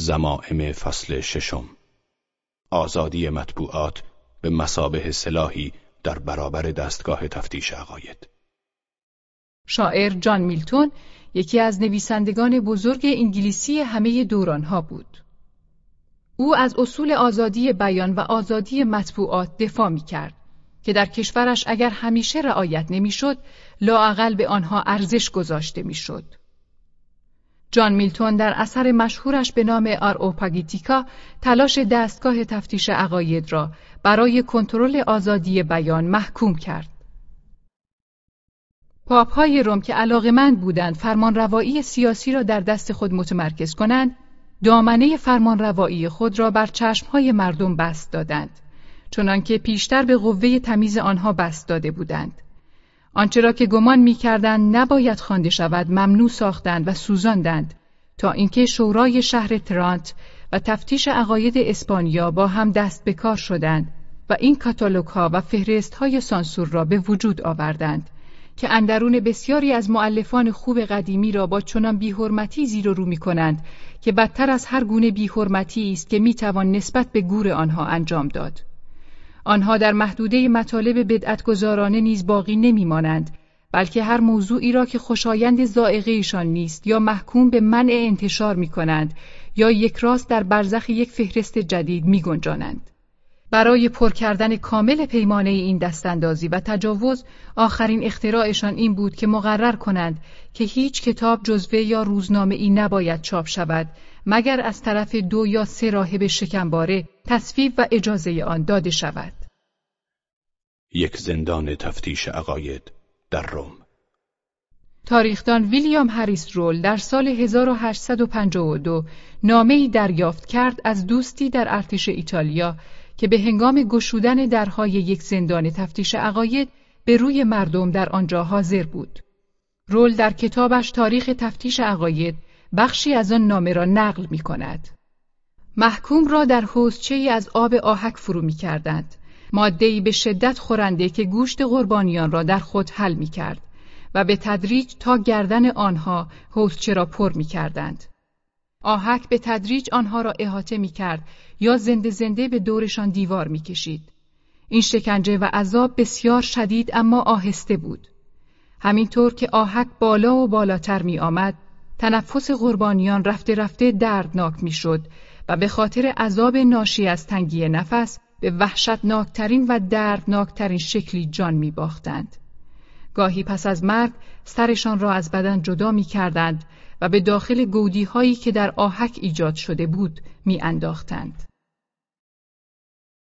زمائم فصل ششم آزادی مطبوعات به مسابه سلاحی در برابر دستگاه تفتیش عقاید شاعر جان میلتون یکی از نویسندگان بزرگ انگلیسی همه دورانها بود. او از اصول آزادی بیان و آزادی مطبوعات دفاع می کرد که در کشورش اگر همیشه رعایت نمی‌شد لاعقل به آنها ارزش گذاشته می‌شد. جان میلتون در اثر مشهورش به نام آرئوپاگیتیکا تلاش دستگاه تفتیش عقاید را برای کنترل آزادی بیان محکوم کرد. پاپ های روم که علاقمند بودند فرمانروایی سیاسی را در دست خود متمرکز کنند، دامنه فرمانروایی خود را بر چشمهای مردم بست دادند، چنانکه پیشتر به قوه تمیز آنها بست داده بودند. آنچه را که گمان می‌کردند نباید خوانده شود ممنوع ساختند و سوزاندند تا اینکه شورای شهر ترانت و تفتیش عقاید اسپانیا با هم دست به کار شدند و این کاتالوگ ها و فهرست های سانسور را به وجود آوردند که اندرون بسیاری از معلفان خوب قدیمی را با چنان بیحرمتی زیر و رو می کنند که بدتر از هر گونه بیحرمتی است که می توان نسبت به گور آنها انجام داد. آنها در محدوده مطالب بدعتگذارانه نیز باقی نمی مانند بلکه هر موضوعی را که خوشایند زائقه نیست یا محکوم به منع انتشار می کنند یا یک راست در برزخ یک فهرست جدید می گنجانند. برای پر کردن کامل پیمانه این دستاندازی و تجاوز آخرین اختراعشان این بود که مقرر کنند که هیچ کتاب جزوه یا روزنامه ای نباید چاپ شود مگر از طرف دو یا سه راهب شکمباره تصویب و اجازه آن داده شود. یک زندان تفتیش عقاید در روم تاریخدان ویلیام هریس رول در سال 1852 نامه‌ای دریافت کرد از دوستی در ارتش ایتالیا که به هنگام گشودن درهای یک زندان تفتیش عقاید به روی مردم در آنجا حاضر بود. رول در کتابش تاریخ تفتیش عقاید بخشی از آن نامه را نقل می کند. محکوم را در حوزچه از آب آهک فرو می کردند. مادهی به شدت خورنده که گوشت قربانیان را در خود حل می کرد و به تدریج تا گردن آنها حوزچه را پر می کردند. آهک به تدریج آنها را احاطه می کرد یا زنده زنده به دورشان دیوار می کشید. این شکنجه و عذاب بسیار شدید اما آهسته بود. همینطور که آهک بالا و بالاتر می آمد، تنفس قربانیان رفته رفته دردناک می شد و به خاطر عذاب ناشی از تنگی نفس به وحشتناکترین و دردناکترین شکلی جان می باختند. گاهی پس از مرگ سرشان را از بدن جدا می کردند و به داخل گودی هایی که در آهک ایجاد شده بود می انداختند.